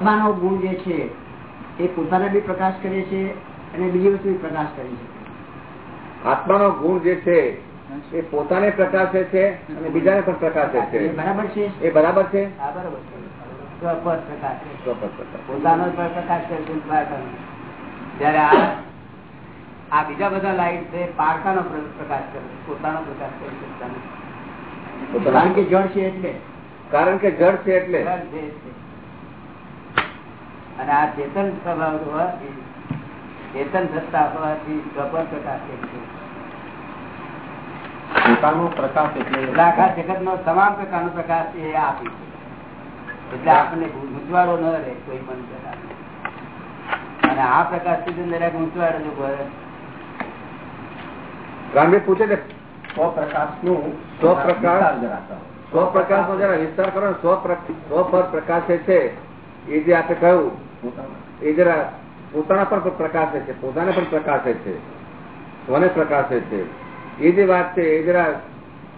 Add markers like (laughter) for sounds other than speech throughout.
આત્માનો ગુણ જે છે એ પોતાને બી પ્રકાશ કરે છે અને બીજી વસ્તુ પ્રકાશ કરે છે. આત્માનો ગુણ જે છે એ પોતાને પ્રકાશે છે અને બીજાને પણ પ્રકાશે છે. બરાબર છે? એ બરાબર છે. પોતાનો પ્રકાશ. જ્યારે આ આ બીજા બધા લાઈટ છે પારકાનો પ્ર- પ્રકાશ કરે છે. પોતાનો પ્રકાશ કરે શકતા કારણ કે જળ છે એટલે. કારણ કે જળ છે એટલે. અને આ ચેતન સ્વભાવ હોવાથી ચેતન સત્તા હોવાથી પ્રબળ પ્રકાશ છે. પોતાનો પ્રકાશ એટલે આખા જગત નો તમામ પ્રકારનો પ્રકાશ એ આપી છે. એટલે આપણને ગૂંચવાડો ન રહે કોઈ પણ પ્રકાર અને આ પ્રકાશથી દરેક ગૂંચવાડો જો ભરે ગાંધી પૂછે છે સ્વપ્રકાશનું સ્વપ્રકાશ. જરા સ્વપ્રકાશ નો જરા વિસ્તાર કરો સ્વ સ્વપર પ્રકાશે છે. એ જે આપણે કહ્યું. એ જરા પોતાના પણ પ્રકાશે છે પોતાને પણ પ્રકાશે છે સ્વને પ્રકાશે છે. એ જે વાત છે એ જરા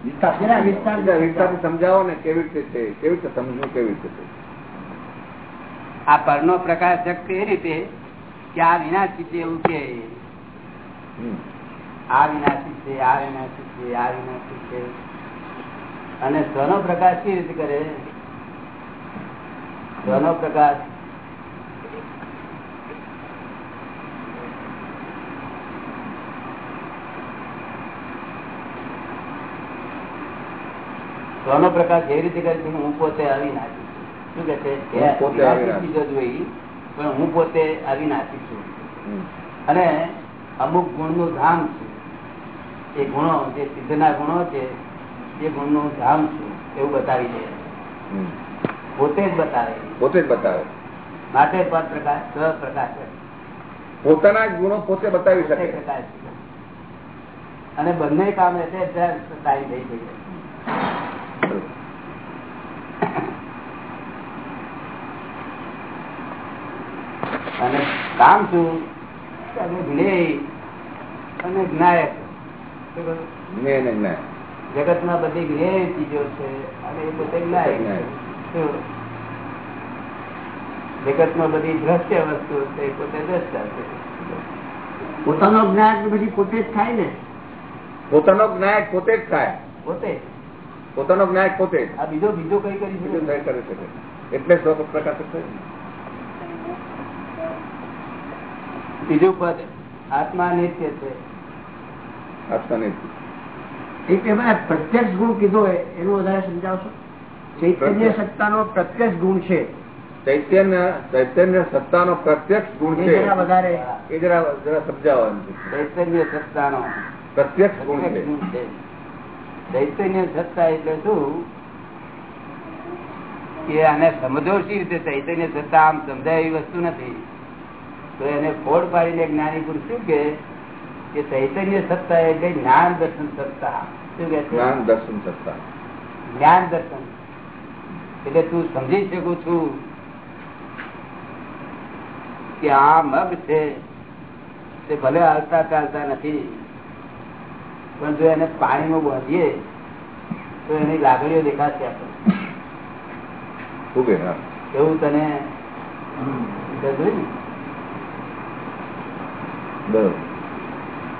વિસ્તાર. જરા વિસ્તાર વિસ્તારથી સમજાવો ને કેવી રીતે છે કેવી રીતે સમજવું કેવી રીતે છે? આ પરનો પ્રકાશ શક્તિ એ રીતે કે આ વિનાશી છે એવું કે. આ વિનાશી છે આ વિનાશી છે આ વિનાશી છે. અને સ્વનો પ્રકાશ કેવી રીતે કરે. સ્વનો પ્રકાશ ઘણો પ્રકાશ એવી રીતે કરે છે હું પોતે આવી નાખી શું કે છે. ચીજો જોઈ પણ હું પોતે અવિનાશી છું. અને અમુક ગુણનું ધામ છે. એ ગુણો જે સિદ્ધના ગુણો છે એ ગુણનું ધામ છું. એવું બતાવી દે. પોતે જ બતાવે. પોતે જ બતાવે. માટે પ્રકાશ પોતાના ગુણો પોતે બતાવી શકે. અને બંને કામ એટલે સારી થઈ ગઈ અને કામ શું? અને જ્ઞેય અને જ્ઞાયક. જગતમાં બધી જ્ઞેય ચીજો છે અને એ બધે જ્ઞાયક છે. શું? જગતમાં બધી દ્રશ્ય વસ્તુ છે પોતે દ્રષ્ટા છે પોતાનો જ્ઞાન બધી પોતે જ થાય ને. પોતાનો જ્ઞાન પોતે જ થાય. પોતે પોતાનો જ્ઞાન પોતે જ. આ બીજો બીજો કઈ કરી શકે? કઈ કરી શકે. એટલે શોક પ્રકાશ બીજું પદ આત્મા નિત્ય છે. આત્માની એક એમાં પ્રત્યક્ષ ગુણ કીધો હોય એનું વધારે સમજાવશો? ચૈતન્ય સત્તાનો પ્રત્યક્ષ ગુણ છે. ચૈતન્ય ચૈતન્ય સત્તાનો પ્રત્યક્ષ ગુણ છે. વધારે. એ જરા જરા સમજાવવાનું છે. ચૈતન્ય સત્તાનો પ્રત્યક્ષ ગુણ પ્રત્યક્ષ છે. ગુણ છે. ચૈતન્ય સત્તા એટલે શું? કે આને સમજો શી રીતે ચૈતન્ય સત્તા આમ સમજાય એવી વસ્તુ નથી. તો એને ફોડ પાડીને જ્ઞાની પુરુષ શું કે કે ચૈતન્ય સત્તા એટલે જ્ઞાન દર્શન સત્તા. શું કે જ્ઞાન દર્શન સત્તા. જ્ઞાન દર્શન. એટલે તું સમજી શકું છું કે આ મગ છે તે ભલે હાલતા ચાલતા નથી પણ જો એને પાણીમાં બાંધીએ તો એની લાગણીઓ દેખાશે આપણને. એવું તને બરોબર.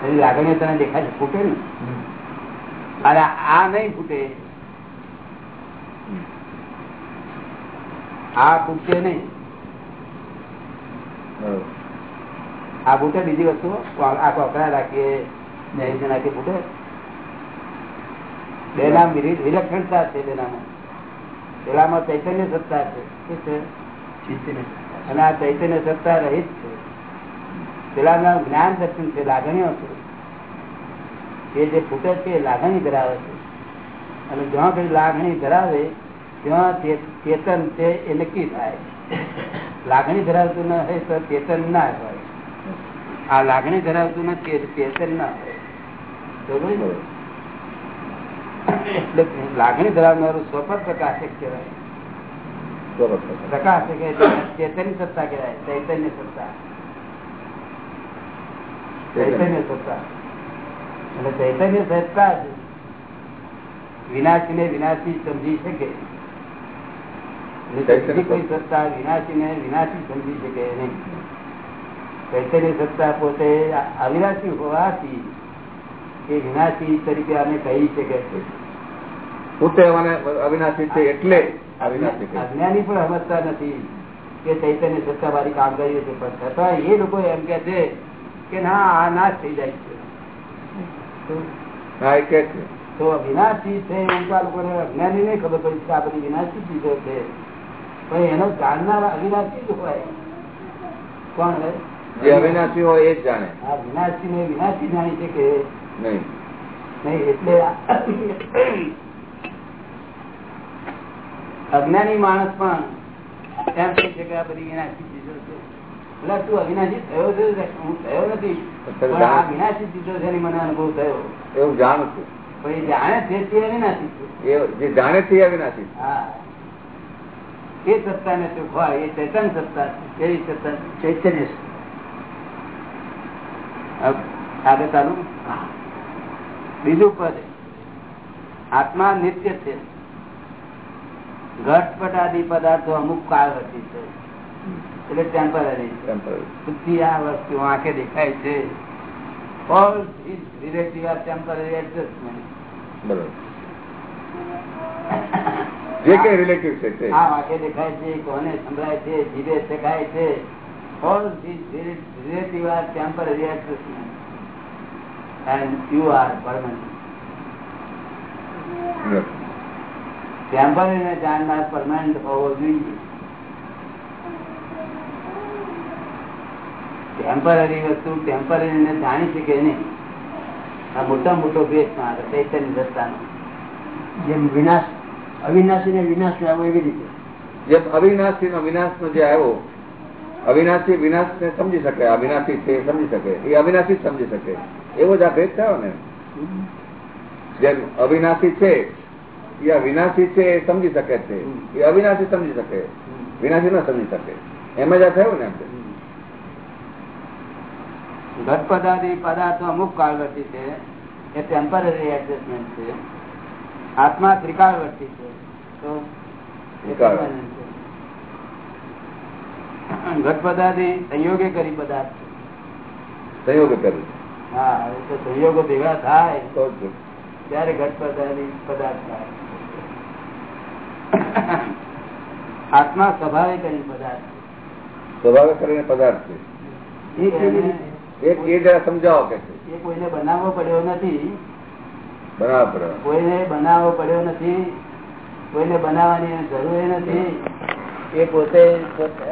એની લાગણીઓ તને દેખાશે ફૂટે ને? અને આ નહીં ફૂટે આ તૂટશે નહીં. આ બુટે બીજી વસ્તુ આ કોકરા રાખીએ જૈન નાખીએ બુટે. બે વિલક્ષણતા છે બે પેલામાં ચૈતન્ય સત્તા છે. અને આ ચૈતન્ય સત્તા રહિત છે. પેલામાં જ્ઞાન દર્શન છે લાગણીઓ છે. એ જે ફૂટે છે એ લાગણી ધરાવે છે. અને જ્યાં કઈ લાગણી ધરાવે ત્યાં ચેતન છે એ નક્કી થાય. લાગણી ધરાવતું ન હોય તો ચેતન ના હોય. આ લાગણી ધરાવતું નથી ચેતન ના હોય. લાગણી ધરાવનારું સ્વપર પ્રકાશક કહેવાય. પ્રકાશક ચેતન સત્તા કહેવાય, ચૈતન્ય સત્તા. ચૈતન્ય સત્તા. અને ચૈતન્ય સત્તા જ વિનાશી ને વિનાશી સમજી શકે. કોઈ સત્તા વિનાશી વિનાશી સમજી શકે નહીં. ચૈતન્ય સત્તા પોતે અવિનાશી હોવાથી એ વિનાશી તરીકે અમે કહી શકે છે. પોતે અવિનાશી છે એટલે અજ્ઞાની પણ સમજતા નથી કે ચૈતન્ય સત્તા વાળી કામ કરીએ છીએ પણ છતાં એ લોકો એમ કે છે કે ના આ નાશ થઈ જાય છે. તો- અવિનાશી છે. વિનાશી છે એમ તો આ લોકોને અજ્ઞાની નહીં ખબર પડી આ બધી વિનાશી ચીજો છે. પણ એનો જાણનાર અવિનાશી જ હોય. કોણ જે અવિનાશી હોય એ જ જાણે. આ વિનાશી ને વિનાશી જાણી છે કે નહીં. નહીં એટલે અજ્ઞાની માણસ પણ એમ કહે છે કે આ બધી વિનાશી ચીજો છે. એટલે તું અવિનાશી થયો છે હું થયો નથી? પણ આ વિનાશી ચીજો છે મને અનુભવ થયો. એવું જાણું છું. પણ એ જાણે છે તે અવિનાશી છે. જે જાણે છે અવિનાશી હા. એ સત્તા ને સુખવા એ ચેતન સત્તા કેવી સત્તા ચૈતન્ય આગળ ચાલુ? બીજું પદ આત્મા નિત્ય છે. ઘટપટ આદિ પદાર્થો અમુક કાળ હતી છે. એટલે ટેમ્પરરી. બુદ્ધિ આ વસ્તુ આંખે દેખાય છે. All relative are temporary adjustment બરોબર. જે કઈ રિલેટિવ છે તે. આ વાંકે દેખાય છે કોને સંભળાય છે જીભે શેખાય છે. All these relative are temporary you are permanent. બરોબર. ટેમ્પરરી ને જાણનાર પરમાનન્ટ હોવો જોઈએ. ટેમ્પરરી વસ્તુ ટેમ્પરરી ને જાણી શકે નહીં. આ મોટા મોટો ભેદ મારે ચૈતન્ય દત્તાનો જેમ વિનાશ અવિનાશી ને વિનાશ આવ્યો એવી રીતે. જેમ અવિનાશી નો વિનાશ નો જે આવ્યો અવિનાશી વિનાશ ને સમજી શકે અવિનાશી છે સમજી શકે એ અવિનાશી સમજી શકે. એવો જ આ ભેદ થયો ને? જેમ અવિનાશી છે એ અવિનાશી છે એ સમજી શકે છે. એ અવિનાશી સમજી શકે વિનાશી ન સમજી શકે. એમ જ આ થયું ને આપણે ઘટ પદાર્થ પદાર્થો અમુક કાળવર્તી છે એ ટેમ્પરરી એડજસ્ટમેન્ટ છે. આત્મા ત્રિકાળવર્તી છે. ઘટ પદાર્થ સંયોગે કરી પદાર્થ. સંયોગ કર્યું હા સંયોગો ભેગા થાય ત્યારે ઘટ પદાર્થ પદાર્થ થાય. આત્મા સ્વભાવે કરી પદાર્થ સ્વભાવે કરીને પદાર્થ છે. એક એ જરા સમજાવો કે એ કોઈને બનાવવો પડ્યો નથી. બરાબર કોઈને બનાવવો પડ્યો નથી. કોઈને બનાવવાની જરૂર નથી. એ પોતે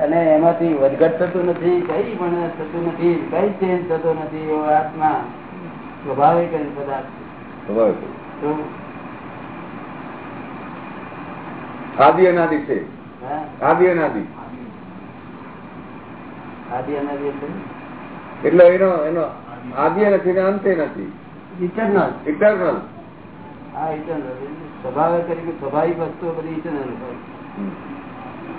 અને એમાંથી વધઘટ થતું નથી કઈ પણ થતું નથી કઈ ચેન્જ થતો નથી એવો આત્મા સ્વાભાવિક પદાર્થ આદિ અનાદિ છે. આદિ અનાદિ. આદિ અનાદિ એટલે? એટલે એનો એનો આદિ નથી ને અંતે નથી. ઇટરનલ ઇટરનલ હા eternal. સ્વભાવે કરી સ્વાભાવિક વસ્તુઓ બધી હોય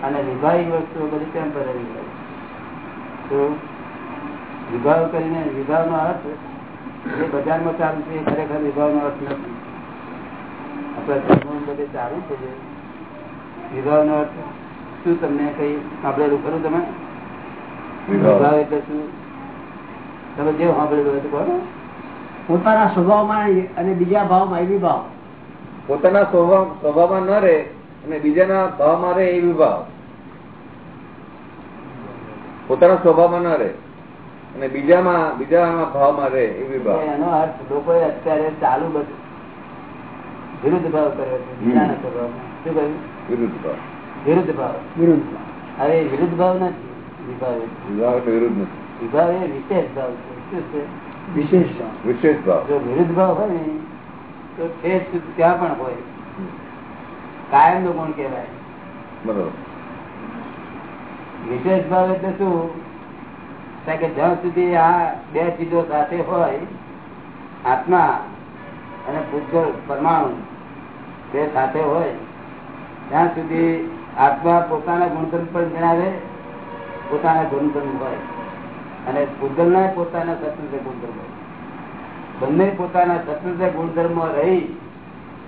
અને વિભાવિક વસ્તુઓ બધી ટેમ્પરરી હોય તો વિભાવ કરીને વિભાવનો અર્થ જે બજારમાં ચાલુ છે ખરેખર વિભાવનો અર્થ નથી. આપણા ધર્મમાં બધે ચાલુ છે. જે વિભાવનો અર્થ શું તમને કઈ સાંભળેલું ખરું તમે? વિભાવ. એટલે શું? તમે જે સાંભળેલું હોય તો બોલો પોતાના સ્વભાવમાં અને બીજા ભાવમાં એવી ભાવ પોતાના સ્વભાવ સ્વભાવમાં ન રહે અને બીજાના ભાવમાં રહે એ વિભાવ. પોતાના સ્વભાવમાં ન રહે અને બીજામાં બીજાના ભાવમાં રહે એ વિભાવ. એનો અર્થ લોકો અત્યારે ચાલુ બધું વિરુદ્ધ ભાવ કર્યો છે. બીજાના સ્વભાવમાં. શું કહ્યું? વિરુદ્ધ ભાવ. વિરુદ્ધ ભાવ. વિરુદ્ધ ભાવ. અરે વિરુદ્ધ ભાવ નથી. વિભાવ વિભાવ વિરુદ્ધ નથી. વિભાવ એ વિશેષ ભાવ છે. શું છે? વિશેષ ભાવ વિશેષ ભાવ જો વિરુદ્ધ ભાવ હોય ને તો સુધી ત્યાં પણ હોય. કાયમ નો ગુણ કહેવાય? બરોબર. વિશેષ ભાવ એટલે શું? કે જ્યાં સુધી આ બે ચીજો સાથે હોય આત્મા અને ભૂતગળ પરમાણુ તે સાથે હોય ત્યાં સુધી આત્મા પોતાના ગુણધર્મ પણ જણાવે પોતાના ગુણધર્મ હોય. અને ભૂતગળ પોતાના સ્વતંત્ર ગુણધર્મ બંને પોતાના સ્વતંત્ર ગુણધર્મ રહી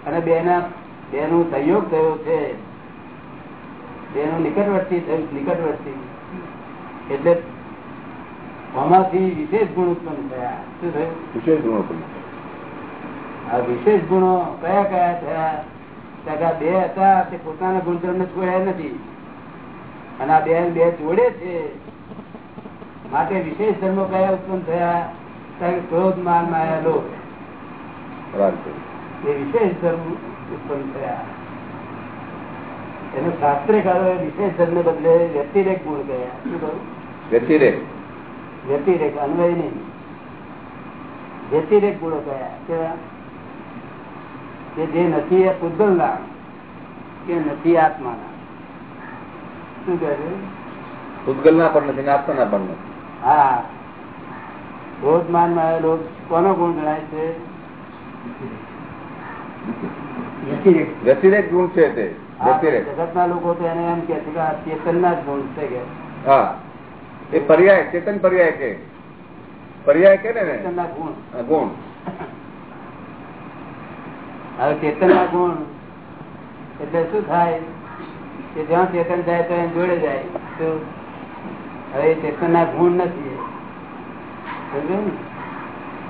અને બેના બેનો સહયોગ થયો છે. એનું નિકટવર્તી થયું નિકટવર્તી. એટલે આમાંથી વિશેષ ગુણ ઉત્પન્ન થયા. શું થયું? વિશેષ ગુણો. આ વિશેષ ગુણો કયા કયા થયા? તો કે આ બે હતા તે પોતાના ગુણધર્મ ને છોડ્યા નથી. અને આ બે બે જોડે છે. માટે વિશેષ ધર્મો કયા ઉત્પન્ન થયા? ક્રોધ માન માયા એ વિશેષ ધર્મ ઉત્પન્ન થયા. એનું શાસ્ત્રકારો વિશેષ ધર્મ બદલે વ્યતિરેક ગુણ ગયા શું કહ્યું વ્યતિરેક. વ્યતિરેક અન્વય નહીં. વ્યતિરેક ગુણો કયા? કેવા? કે જે નથી એ પૂતગલના કે નથી આત્માના. શું કહે છે? પૂતગલના પણ નથી ને આત્માના પણ નથી. હા. માં કોનો ગુણ ગણાય છે? વ્યતિરેક. ગુણ છે તે. જગત ના લોકો તો એને એમ કે છે કે ચેતન ના જ ગુણ છે કે. હા. એ પર્યાય ચેતન પર્યાય કે. પર્યાય કે ને? ચેતન ના ગુણ ગુણ. હવે ચેતન ના ગુણ એટલે શું થાય? કે જ્યાં ચેતન જાય તો એમ જોડે જાય. તો હવે એ ના ગુણ નથી?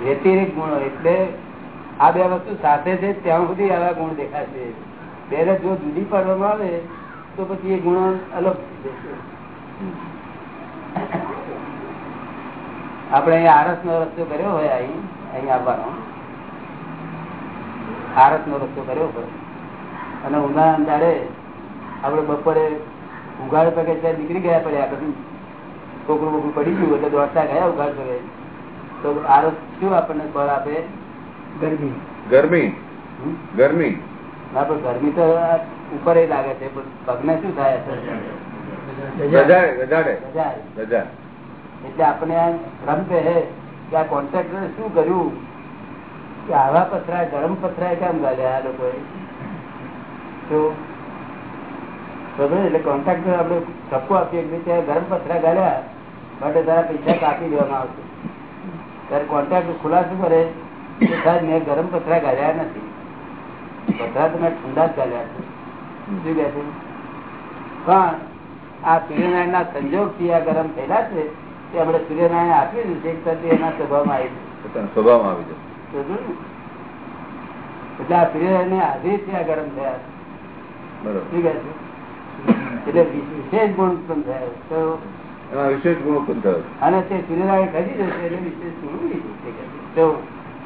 વ્યતિરેક ગુણો, એટલે આ બે વસ્તુ સાથે છે, ત્યાં સુધી આવા ગુણ દેખાશે. બેને જો જુદી પાડવામાં આવે, તો પછી એ ગુણો અલગ આપણે અહીંયા આરસ નો રસ્તો કર્યો હોય અહીં અહીં આવવાનો. આરસ નો રસ્તો કર્યો હોય. અને ઉનાળા દાડે આપણે બપોરે ઉઘાડ પગે નીકળી ગયા પડ્યા બધું. છોકરું બોકરું પડી ગયું એટલે દોડતા ગયા ઉઘાડ કરે. તો આરસ શું આપણને બળ આપે? ગરમી. ગરમી? ગરમી? ના પણ ગરમી તો ઉપર એ લાગે છે પણ પગને શું થાય એટલે આપણે આ ભ્રમ કહે કે આ કોન્ટ્રાક્ટરે શું કર્યું? કે આવા પથરા ગરમ પથરા કેમ ગાલ્યા આ લોકોએ? તો? એટલે કોન્ટ્રાક્ટર આપણે ઠપકો આપીએ ગરમ પથરા ગાલ્યા માટે તારા પૈસા કાપી દેવામાં આવશે. ત્યારે કોન્ટ્રાક્ટ ખુલાસો કરે કે સાહેબ મેં ગરમ પથરા ગાળ્યા નથી. પથરા તો મેં ઠંડા જ ગાળ્યા છે. શું કહે છે? પણ આ સૂર્યનારાયણ ના સંજોગથી આ ગરમ થયેલા છે તે આપણે સૂર્યનારાયણ આપી દીધું છે એના સ્વભાવમાં આવી પોતાના સ્વભાવમાં આવી જશે એટલે આ સૂર્યનારાયણ ને આજે છે આ ગરમ થયા બરોબર. શું કહે છે? એટલે વિશેષ ગુણ ઉત્પન્ન થયા તો વિશેષ ગુણ ઉત્પન્ન થયો છે. અને તે સૂર્યનારાયણ ખરી જશે એટલે વિશેષ ગુણ છે.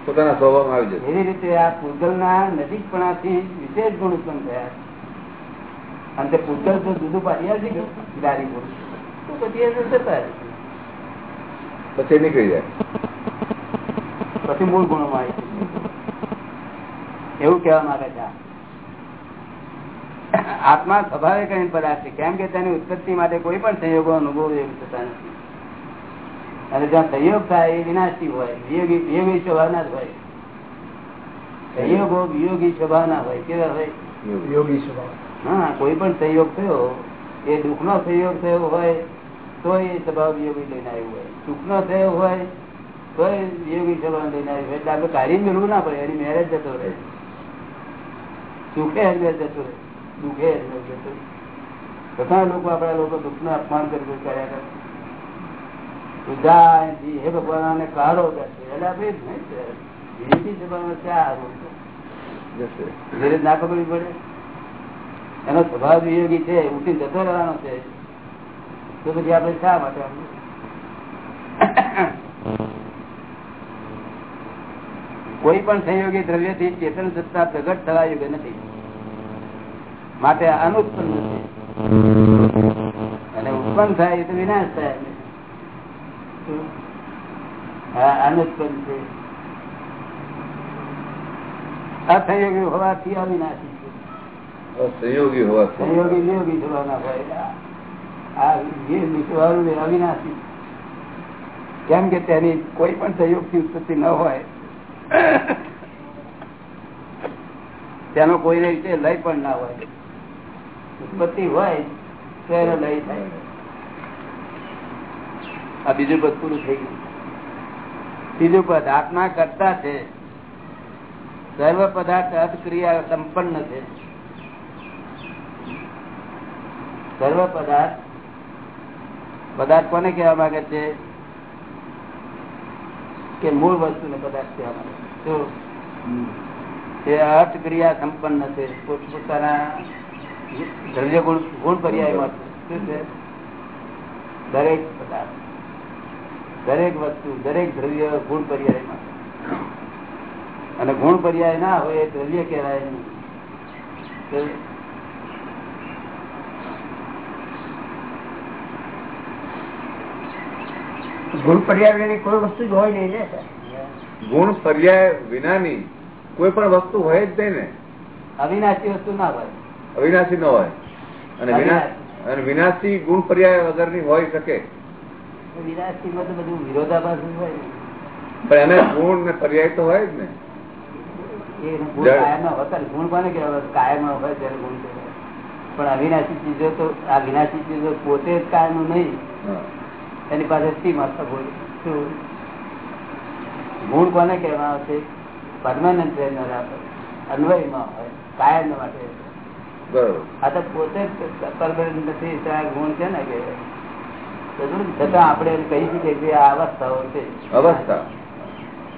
પોતાના સ્વભાવમાં આવી જશે એવી રીતે આ પૂતગલના નજીકપણાથી વિશેષ ગુણ ઉત્પન્ન થયા અને તે પૂતગલ તો જુદું પાડી આવશે કે ગાડી ગુણ તો પછી એ જતા પછી નીકળી જાય પછી મૂળ ગુણોમાં આવી એવું કહેવા માંગે છે. આત્મા સ્વભાવે કઈ પદાર્થ છે. કેમ કે તેની ઉત્પત્તિ માટે કોઈ પણ સંયોગો અનુભવ એવું થતા નથી. અને જ્યાં સંયોગ થાય એ વિનાશી હોય વિયોગી સ્વભાવના જ હોય. સંયોગો વિયોગી સ્વભાવના હોય કેવા હોય? યોગી સ્વભાવ. હા કોઈ પણ સંયોગ થયો એ દુઃખ નો સંયોગ થયો હોય તો એ સ્વભાવ વિયોગી લઈને આવ્યું હોય. સુખ નો થયો હોય તો એ વિયોગી સ્વભાવ લઈને આવ્યું હોય. એટલે આપણે કાર્ય મેળવું ના પડે એની મેરેજ જતો રહે. સુખે જતો રહે. દુઃખે બધા લોકો આપણા લોકો દુઃખનું અપમાન કરી કર્યા કરે. હે ભગવાન કાઢો કરશે એટલે આપણે જ નહીં ધીરજ ના પકડવી પડે. એનો સ્વભાવ વિયોગી છે ઉઠી જતો રહેવાનો છે. તો પછી આપણે શા માટે? કોઈ પણ સંયોગી દ્રવ્યથી ચેતન સત્તા પ્રગટ થવા યોગ્ય નથી. માટે અનુત્પન્ન છે. અને ઉત્પન્ન થાય તો વિનાશ થાય. અનુત્પન્ન છે. હોવાથી અવિનાશી છે. સંયોગી હોવા સંયોગી નિયોગી થવાના હોય. આ જે વિશ્વાળું એ અવિનાશી. કેમ કે તેની કોઈ પણ સંયોગથી ઉત્પત્તિ ન હોય. તેનો કોઈ રીતે લય પણ ના હોય. ઉત્પત્તિ હોય તો એનો લય થાય. આ બીજું પદ પૂરું થઈ ગયું. બીજું પદ આત્મા કરતા છે. સર્વ પદાર્થ અર્થ ક્રિયા સંપન્ન છે. સર્વ પદાર્થ પદાર્થ કોને કહેવા માંગે છે? કે મૂળ વસ્તુ ને પદાર્થ કહેવા માંગે છે? એ અર્થ ક્રિયા સંપન્ન છે. પોતપોતાના દ્રવ્ય ગુણ ગુણ છે? દરેક પદાર્થ દરેક વસ્તુ દરેક દ્રવ્ય ગુણ પર્યાયમાં. અને ગુણ પર્યાય ના હોય એ દ્રવ્ય કહેવાય નહીં. ગુણ પર્યાવરણની કોઈ વસ્તુ જ હોય નહીં ને ગુણ પર્યાય વિનાની કોઈ પણ વસ્તુ હોય જ નહીં ને. અવિનાશી વસ્તુ ના હોય. અવિનાશી ન હોય. અને વિનાશ અને વિનાશી ગુણ પર્યાય વગરની હોય શકે. વિનાશી માં તો બધું વિરોધાભાસ હોય. પણ એને ગુણ ને પર્યાય તો હોય જ ને. ગુણ કોને કહેવાય? કાયમમાં હોય ત્યારે ગુણ પણ અવિનાશી ચીજો તો આ વિનાશી ચીજો પોતે જ કાયમનું નહીં. એની પાસે સી માથા બોલે શું? ગુણ કોને કહેવામાં આવશે પરમાનન્ટ અન્વયમાં હોય કાયમ માટે. આ તો પોતે જ નથી ગુણ છે ને કે છતાં આપણે એમ કહી શકીએ કે આ અવસ્થાઓ છે. અવસ્થા.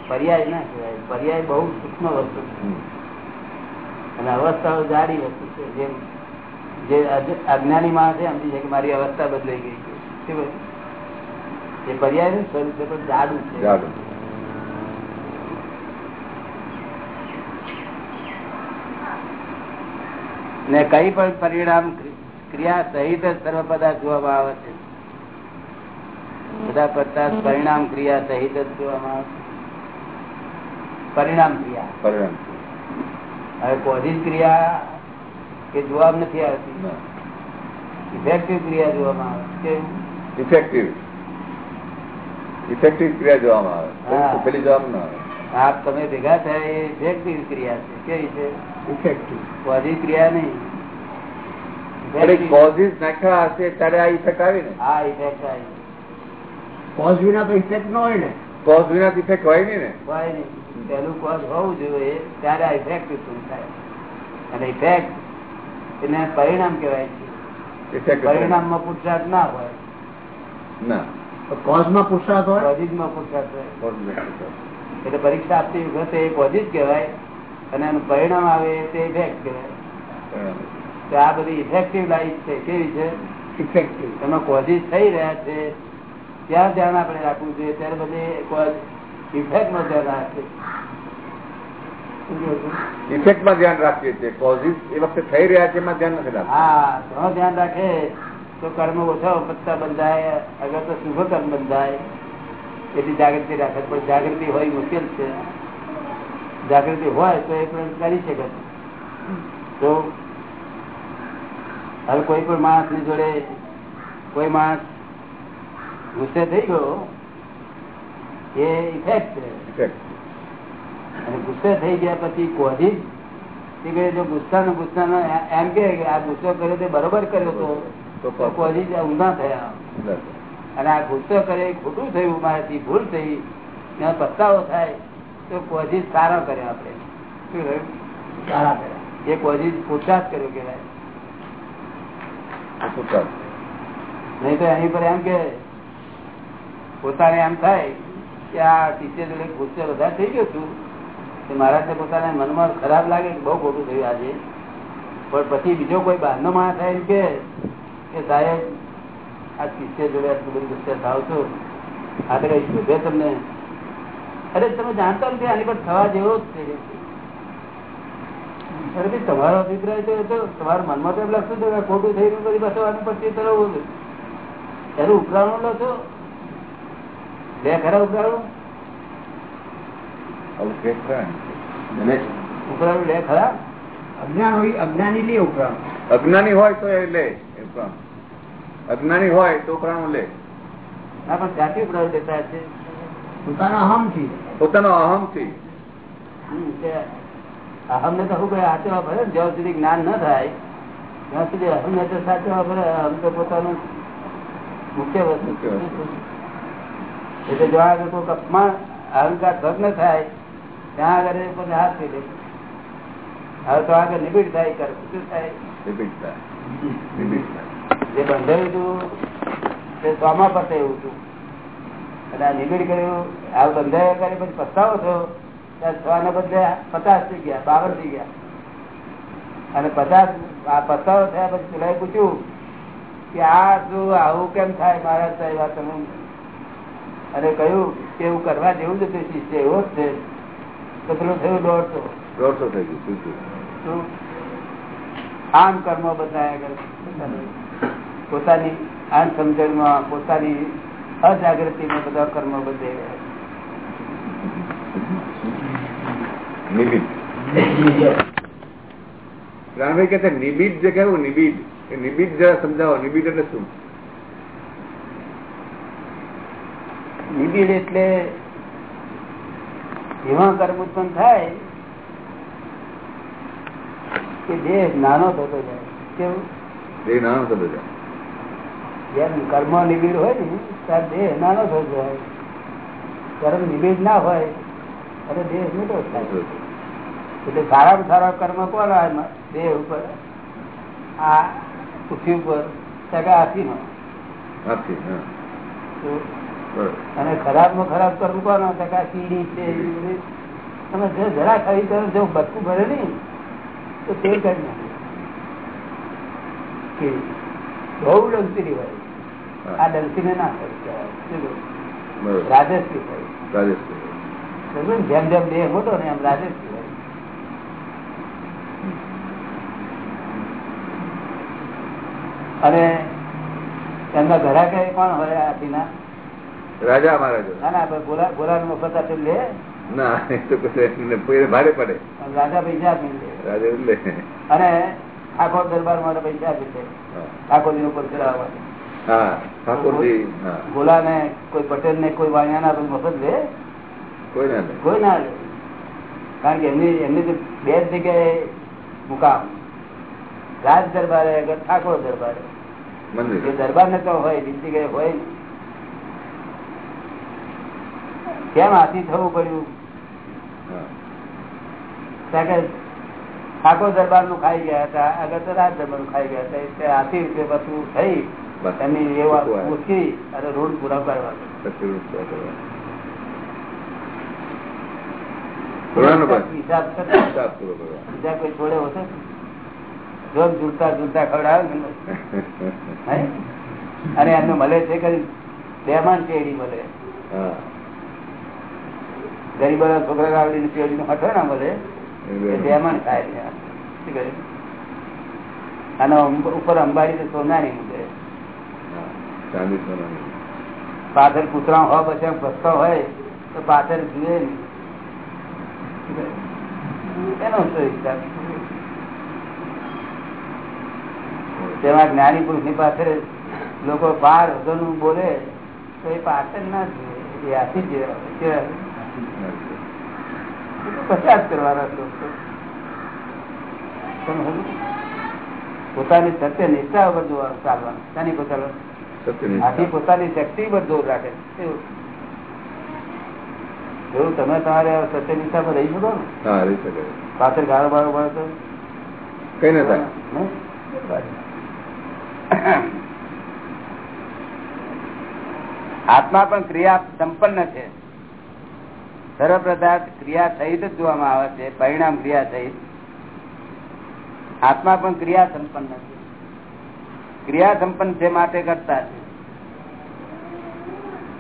પર્યાય ના કહેવાય. પર્યાય બહુ સૂક્ષ્મ વસ્તુ છે. અને અવસ્થાઓ જાડી વસ્તુ છે. જેમ જે અજ્ઞાની માણસ છે સમજી છે કે મારી અવસ્થા બદલાઈ ગઈ છે. એ પર્યાયનું સ્વરૂપ છે પણ જાડું છે જાડું. ને કઈ પણ પરિણામ ક્રિયા સહિત જ સર્વ પદાર્થ જોવામાં આવે છે. બધા પદાર્થ પરિણામ ક્રિયા સહિત જ જોવામાં આવે છે. પરિણામ ક્રિયા. પરિણામ હવે પોઝિટિવ ક્રિયા એ જોવા નથી આવતી. ઇફેક્ટિવ ક્રિયા જોવામાં આવે છે. ઇફેક્ટિવ ઇફેક્ટિવ ક્રિયા જોવામાં આવે. પેલી જોવામાં ના આવે. આપ તમે ભેગા થયા એ ઇફેક્ટિવ ક્રિયા છે. કેવી છે? ઇફેક્ટિવ ક્રિયા નહીં. કોઝિસ નાખ્યા હશે ત્યારે આ ઇફેક્ટ આવી ને. હા ઇફેક્ટ આવી. કોઝ વિના તો ઇફેક્ટ ન હોય ને. કોઝ વિના ઇફેક્ટ હોય નહીં ને. હોય નહીં. પેલું કોઝ હોવું જોઈએ ત્યારે આ ઇફેક્ટિવ શું થાય. અને ઇફેક્ટ એને પરિણામ કહેવાય છે. પરિણામમાં પુરુષાર્થ ના હોય. ના. કોઝમાં પુરસાદ હોય? પોઝિટિવમાં પુરુષાર્થ હોય. એટલે પરીક્ષા આપતી વખતે એ પોઝિટિવ કહેવાય. અને એનું પરિણામ આવે તે ઇફેક્ટ કહેવાય. તો આ બધી ઇફેક્ટિવ લાઈફ છે કેવી છે? ઇફેક્ટિવ તમે કોઝિસ થઈ રહ્યા છે ત્યાં ધ્યાન આપણે રાખવું જોઈએ ત્યારે બધી ઇફેક્ટમાં ધ્યાન રાખશે ઇફેક્ટમાં ધ્યાન રાખીએ છીએ. કોઝિસ એ વખતે થઈ રહ્યા છે એમાં ધ્યાન નથી રાખતું હા ઘણો ધ્યાન રાખે તો કર્મ ઓછા પત્તા બંધાય અગર તો શુભ કર્મ બંધાય એટલી જાગૃતિ રાખે. પણ જાગૃતિ હોય મુશ્કેલ છે. જાગૃતિ હોય તો એ પણ કરી શકે તો હવે કોઈ પણ માણસની જોડે કોઈ માણસ ગુસ્સે થઈ ગયો એ ઇફેક્ટ છે. અને ગુસ્સે થઈ ગયા પછી કોઝી કે જો ગુસ્સા ને ગુસ્સા નો એમ કે આ ગુસ્સો કર્યો તે બરોબર કર્યો તો કોઝી ઊંધા થયા. અને આ ગુસ્સો કરે ખોટું થયું મારાથી ભૂલ થઈ પસ્તાવો થાય. તો કોઝી સારા કર્યો આપણે. શું સારા કર્યા. એ કોઝી પુરસાદ કર્યો કેવાય નહીં તો એની પર એમ કે પોતાને એમ થાય કે આ ટીચર જોડે ગુસ્સે વધારે થઈ ગયો છું. કે મારા પોતાને મનમાં ખરાબ લાગે કે બહુ ખોટું થયું આજે. પણ પછી બીજો કોઈ બહારનો માણસ થાય એમ કે કે સાહેબ આ ટીચર જોડે આટલું બધું ગુસ્સે થાવ છો. આ તો કઈ શોધે તમને અરે તમે જાણતા નથી આની પર થવા જેવો જ છે. અરે તમારો અભિપ્રાય તો તમારા મનમાં તો એમ લાગતું હતું ખોટું થઈ ગયું બધી પાછું આનું પછી તરવું એનું ઉપરાણું લો છો. બે ખરા ઉપરાણું ઉપરાણું લે ખરા. અજ્ઞાન હોય અજ્ઞાની લે ઉપરાંત અજ્ઞાની હોય તો એ લે અજ્ઞાની હોય તો પ્રાણો લે. ના પણ ત્યાંથી ઉપરાણું લેતા છે પોતાના અહમથી. પોતાનો અહમથી. હમ, કે તો શું કહે સાચવા પડે જ્યાં સુધી જ્ઞાન ન થાય ત્યાં સુધી અહમને તો સાચવા પડે અહમ તો પોતાનું મુખ્ય વસ્તુ એટલે જો આગળ કોઈ કપમાં અહંકાર ભગ્ન થાય ત્યાં આગળ એ પોતે હાથ થઈ લે હવે તો આગળ નિબિડ થાય કર શું થાય. રિપીટ થાય. જે બંધાયું હતું તે સ્વામા પતે એવું હતું. અને આ નિબીડ કર્યું આવું બંધાયા કરે પછી પસ્તાવો થયો. ત્યાં છ ને બદલે પચાસ થઈ ગયા બાવન થઈ ગયા. અને પચાસ આ પસ્તાવો થયા પછી પેલા પૂછ્યું કે આ શું આવું કેમ થાય મહારાજ સાહેબ આ તમે? અને કહ્યું કે એવું કરવા જેવું જ હતું શિષ્ય એવો જ છે. તો પેલું થયું દોઢસો. દોઢસો થઈ ગયું? આમ કર્મો બતાવ્યા કરે. પોતાની આમ સમજણમાં પોતાની અજાગૃતિમાં બધા કર્મ બધે. રામભાઈ કે છે નિબિડ જે કહેવું નિબિડ. એ નિબિડ જરા સમજાવો નિબિડ એટલે શું? નિબિડ એટલે એવા કર્મ ઉત્પન્ન થાય કે દેહ નાનો થતો જાય. કેવું? દેહ નાનો થતો છે જેમ કર્મ નિબિડ હોય ને ત્યારે દેહ નાનો થતો હોય. કર્મ નિબિડ ના હોય અને દેહ મોટો થાય. એટલે સારામાં સારા કર્મ કોણ દેહ ઉપર આ પૃથ્વી ઉપર ટકા હાથીનો. અને ખરાબમાં ખરાબ કરવું કોનો? ટકા કીડી છે તમે જો જરા ખાઈ કરો જો બચકું ભરે નહીં તો તે કરી નાખે. બહુ લગતી હોય. આ ના કરી? જેમ જેમ દેહ મોટો ને એમ રાજેશ્રી અને એમના ઘરા કોણ હોય આથી રાજા મહારાજો ના ના ગોલા ગોલા મફત આપી લે ના એ તો ભારે પડે. રાજા પૈસા આપી રાજા લે અને ઠાકોર દરબાર માટે પૈસા આપી દે. હા. ઠાકોરજી નું પર ચડાવવા હા ઠાકોરજી હા. ને કોઈ પટેલ ને કોઈ વાણિયા ના મફત લે? કોઈ ના લે. કોઈ ના લે. કારણ કે એમની એમની બે જ જગ્યાએ મુકામ. રાજ દરબારે ઠાકોર દરબારે. એ દરબાર ને તો હોય બીજી જગ્યાએ હોય કેમ હાથી થવું પડ્યું? ઠાકોર દરબારનું ખાઈ ગયા હતા આગળ તો રાજ દરબારનું ખાઈ ગયા હતા એટલે હાથી રીતે પાછું થઈ. રોડ પૂરા કરવા. બીજા કોઈ છોડે ખવડાવે અને એમને મળે છે કરી બેમાન ચેડી મળે. ગરીબ છોકરા આવડી ચેડી નું હઠો ના મળે બેમાન ખાય છે. અંબ- ઉપર અંબાડી તો સોનાની ચાંદી સોનાની. પાછળ કૂતરા હોય, પછી ફસતો હોય, તો પાછળ જુએ એનો શું તેમાં જ્ઞાની પુરુષની પાસે લોકો બાર હજાર બોલે, તો એ પાછળ ના જુએ. એ તો પચાસ કરવાના? પોતાની સત્ય નિષ્ઠા વગર જોવાનું, ચાલવાનું. શાની પર ચાલવાનું? આથી પોતાની શક્તિ પર જોર રાખે. એવું. તમે તમારે સત્ય નિષ્ઠા પર રહી શકો ને? હા રહી શકે. પાછળ ગાળો બાળો પડે તો? કઈ ના થાય. આત્મા પણ ક્રિયા સંપન્ન છે. સર્વ પદાર્થ ક્રિયા સહિત જ જોવામાં આવે છે પરિણામ ક્રિયા સહિત. આત્મા પણ ક્રિયા સંપન્ન છે. ક્રિયા સંપન્ન છે માટે કરતા છે.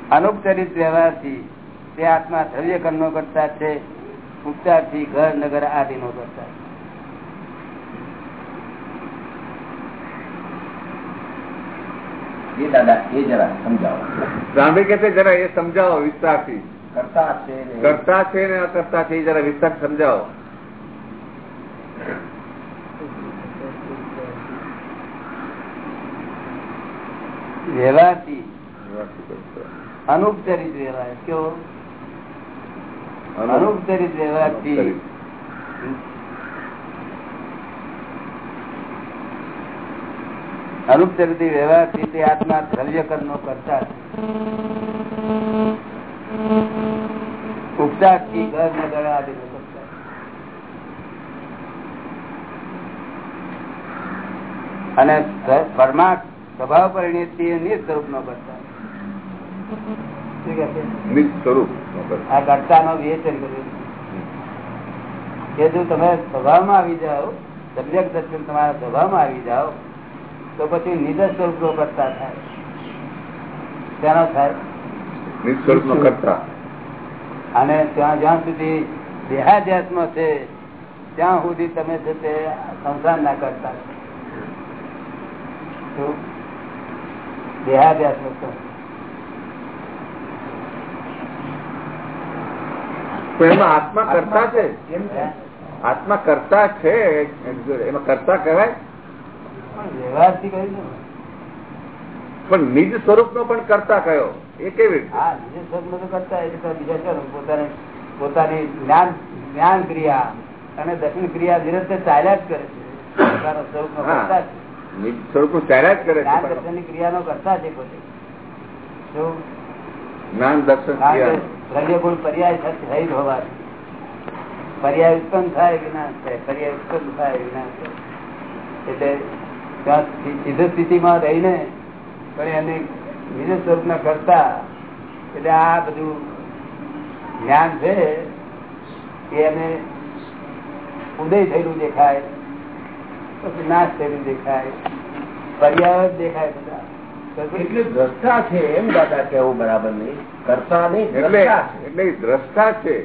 અનુપચરિત વ્યવહારથી તે આત્મા દ્રવ્ય કર્મનો કરતા છે ઉપચારથી ઘર નગર આદિનો કરતા છે. એ દાદા એ જરા સમજાવો. રામભાઈ કે છે જરા એ સમજાવો વિસ્તારથી. કરતા છે કરતા છે ને અકર્તા છે એ જરા વિસ્તાર સમજાવો. વ્યવહારથી અનુપચરિત વ્યવહાર કેવો અનુપચરિત વ્યવહારથી અનુપચરિત. વ્યવહારથી તે આત્મા દ્રવ્ય નો કરતા ઉપચારથી ઘર ને ગળા કરતા અને પરમાર્થ સ્વભાવ પરિણિત નિજ સ્વરૂપ નો કરતા સ્વરૂપ આ કરતા નો વિવેચન કર્યું. કે જો તમે સ્વભાવમાં આવી જાઓ સબ્જેક્ટ દર્શન તમારા સ્વભાવમાં આવી જાઓ તો પછી નિજ સ્વરૂપ નો કરતા થાય. તેનો થાય? નિજ સ્વરૂપ નો કરતા અને ત્યાં જ્યાં સુધી દેહાધ્યાસમાં છે ત્યાં સુધી તમે છે તે સંસાર ના કરતા. શું? દેહાધ્યાસમાં એમાં આત્મા કરતા છે? આત્મા કરતા છે? એમાં કરતા કહેવાય? પણ વ્યવહારથી કહ્યું પણ નિજ સ્વરૂપ નો પણ કરતા કયો? એ કેવી રીતે? હા નિજ સ્વપ્ન તો કરતા તો બીજા ચાલો પોતાની પોતાની જ્ઞાન જ્ઞાન ક્રિયા અને દક્ષિણ ક્રિયા નિરંતર ચાલ્યા જ કરે છે. પોતાના સ્વરૂપ નો કરતા છે. નિજ સ્વરૂપ જ કરે છે ક્રિયાનો કરતા છે જ્ઞાન દર્શન ક્રિયા કે દ્રવ્ય ગુણ પર્યાય સાથે સહિત પર્યાય ઉત્પન્ન થાય વિનાશ થાય પર્યાય ઉત્પન્ન થાય વિનાશ એટલે ત્યાં સિદ્ધ સ્થિતિમાં રહીને પણ એને નિજ સ્વરૂપના કરતા એટલે આ બધું જ્ઞાન છે એને ઉદય થયેલું દેખાય. પછી નાશ થયેલું દેખાય. પર્યાવરણ દેખાય બધા. એટલે દ્રષ્ટા છે એમ દાદા કેવું બરાબર નહીં. કરતા નહીં એટલે એટલે દ્રષ્ટા છે.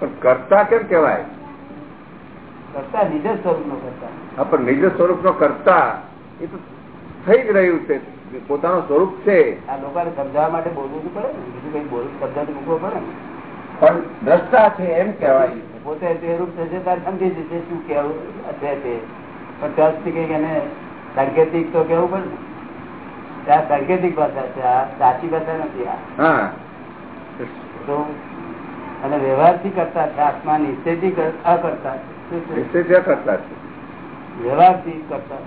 પણ કરતા કેમ કેવાય કરતા નિજ સ્વરૂપનો કરતા. હા પણ નિજ સ્વરૂપ નો કરતા એ તો થઈ જ રહ્યું છે. પોતાનું સ્વરૂપ છે. આ લોકોને સમજાવવા માટે બોલવું પડે ને. બીજું કઈ બોલ શબ્દ મૂકવો પડે ને. પણ દ્રષ્ટા છે એમ કેવાય પોતે તે રૂપ થશે ત્યારે સમજી જશે શું કેવું છે. તે પણ ત્યાં સુધી કંઈક એને સાંકેતિક તો કેવું પડે ત્યાં સાંકેતિક ભાષા છે આ સાચી ભાષા નથી આ. તો અને વ્યવહારથી કરતા છે આત્મા નિશ્ચયથી અકર્તા? નિશ્ચય કરતા છે. વ્યવહારથી કરતા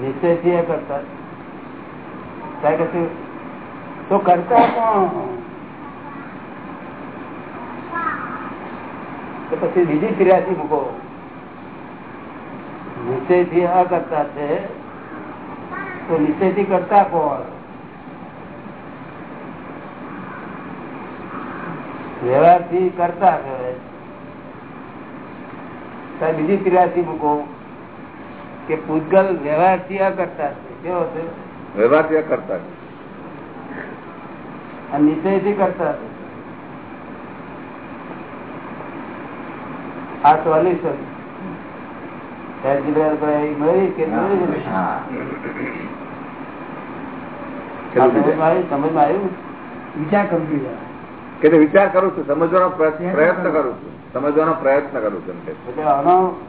નિશ્ચયથી એ કરતા ત્યાં તો કરતા કોણ? તો પછી બીજી ક્રિયાથી મૂકો. નિશ્ચયથી અકર્તા છે તો નિશ્ચયથી કરતા કોણ? વ્યવહારથી કરતા કહેવાય. બીજી ક્રિયાથી મૂકો કે પૂતગલ વ્યવહારથી અકર્તા છે કેવો છે? વ્યવહાર ત્યાં કરતા છે. નિશ્ચયથી કરતા છે. આ સોલ્યુશન મળી કે ન મળી? હા. આ સમજમાં આવ્યું? સમજમાં આવ્યું વિચાર કરું છું. સમજવાનો પ્રયત્ન કરું છું. સમજવાનો પ્રયત્ન કરું છું. એટલે આનો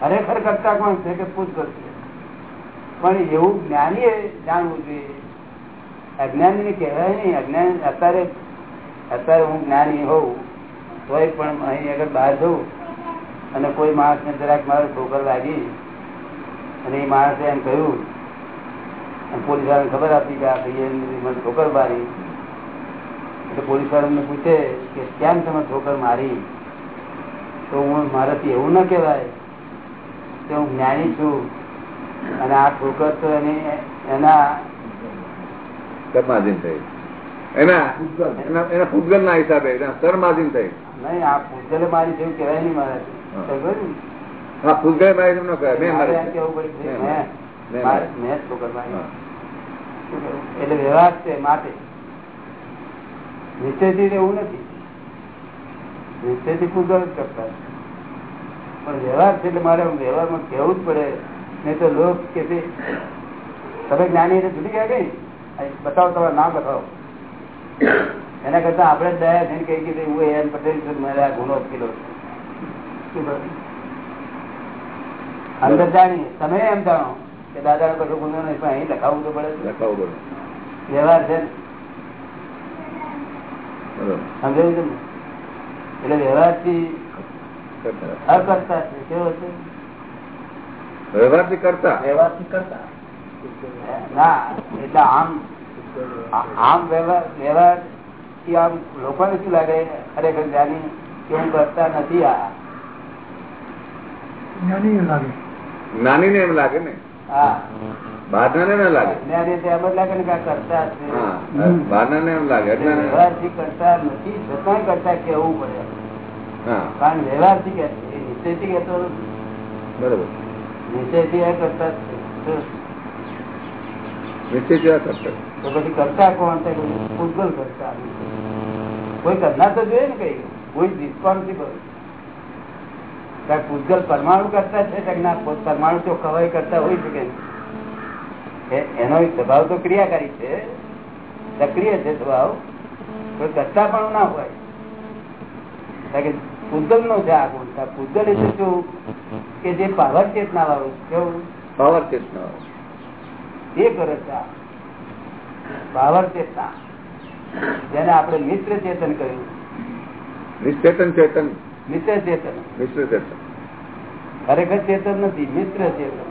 ખરેખર કરતા કોણ છે કે પૂછ કરશે પણ એવું જ્ઞાની જાણવું જોઈએ. અજ્ઞાની ને કહેવાય નહીં. અજ્ઞાન અત્યારે અત્યારે હું જ્ઞાની હોઉં તોય પણ અહીં આગળ બહાર જઉં અને કોઈ માણસ ને જરાક મારે ઠોકર લાગી અને એ માણસે એમ કહ્યું પોલીસ વાળાને ખબર આપી કે આ ભાઈએ મને ઠોકર મારી. એટલે પોલીસ વાળાને પૂછે કે કેમ તમે ઠોકર મારી? તો હું મારાથી એવું ના કહેવાય કે હું જ્ઞાની છું અને આ ઠોકર તો એની એના થઈ. એના એના પૂતગલ ના હિસાબે એના કર્માધીન થઈ. નહીં આ પૂજલે મારી જેવું કહેવાય નહીં મારાથી. હા. પૂતગલ મારી એમ ન કહે મેં મારે છે. એટલે વ્યવહાર છે માટે. નિશ્ચયથી એવું નથી. નિશ્ચયથી પૂજલ જ કરતા. પણ વ્યવહાર છે એટલે મારે વ્યવહારમાં કહેવું જ પડે. નહીં તો લોક કે છે, તમે જ્ઞાની એટલે જુદી ગયા કઈ બતાવો તમારું ના બતાવો. એના કરતા આપણે દયા થઈને કહી કે હું એમ પટેલ છું મારે આ ગુનો કિલો કહ્યું? અંદર જાણી તમે એમ જાણો કે દાદા કશો ગુનો નહીં પણ અહીં લખાવવું તો પડે છે. લખાવું પડે. વ્યવહાર છે ને. સમજાયું તમને? એટલે વ્યવહારથી કરતા. અકર્તા છે કેવો છે? કરતા? ના એટલે આમ આમ વ્યવહાર વ્યવહારથી આમ લોકોને શું લાગે? ખરેખર જાણી કે હું કરતા નથી આ. જ્ઞાની નાની ને એમ લાગે ને? હા. બહારના ને ના લાગે બહારના ને એમ લાગે કરતા નથી છતાં કરતા કેવું પડે. કારણ વ્યવહારથી કે. નિશ્ચયથી બરોબર. આ કરતા જ છે. કરતા તો પછી કરતા કોણ છે? પૂતગલ કરતા. કોઈ કરનાર તો જોઈએ ને કઈ? કોઈ રિસ્પોન્સિબલ પૂતગલ પરમાણુ કરતા છે પરમાણુ તો કવાય કરતા હોય શકે એનો સ્વભાવ તો ક્રિયાકારી છે. સક્રિય છે સ્વભાવ. કરતા પણ ના હોય. કે નો છે આ ગુણ. પૂતગલ એટલે શું? કે જે પાવર ચેતના વાળું કેવું? પાવર ચેતના એ કરે છે પાવર ચેતના. જેને આપણે મિત્ર ચેતન કહ્યું. નિશ્ચેતન ચેતન. મિત્ર ચેતન. મિશ્ર ચેતન. ખરેખર ચેતન નથી મિત્ર ચેતન.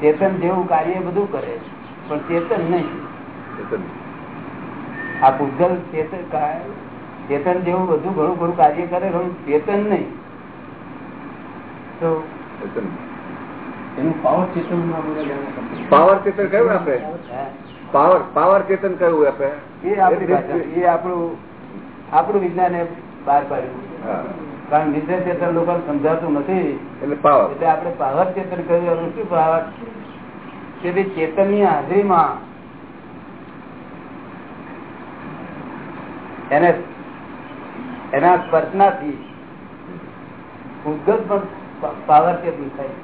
ચેતન જેવું કાર્ય બધું કરે પણ ચેતન નહીં. ચેતન. આ પૂજલ ચેતન ચેતન જેવું બધું ઘણું ઘણું કાર્ય કરે પણ ચેતન નહીં. તો ચેતન. એનું પાવર ચેતન પાવર ચેતન કયું આપે? પાવર પાવર ચેતન કયું આપે? એ આપણી એ આપણું આપણું વિજ્ઞાને બહાર પાડ્યું કારણ મિત્ર ચેતન લોકો સમજાતું નથી. એટલે પાવર. એટલે આપણે પાવર ચેતન કર્યું શું પાવર? કે ભાઈ ચેતનની હાજરીમાં એને એના સ્પર્શનાથી ઉદ્ગત પણ પાવર ચેતન થાય.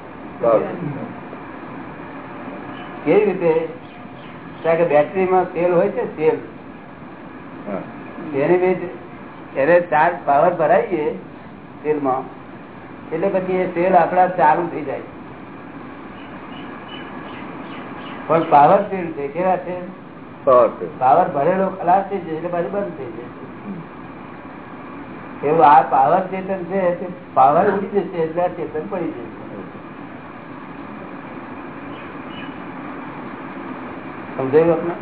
કેવી રીતે? કારણ કે બેટરીમાં તેલ હોય છે તેલ તેની એની બીજ ચાર પાવર ભરાઈએ તેલમાં એટલે પછી એ તેલ આપણા ચાલુ થઈ જાય. પણ પાવર ફીલ્ડ છે કેવા છે? પાવર ભરેલો ખલાસ થઈ જાય એટલે પાછું બંધ થઈ જાય. એવું આ પાવર ચેતન છે તે પાવર ઉડી જશે એટલે આ ચેતન પડી જશે. સમજાયું આપને?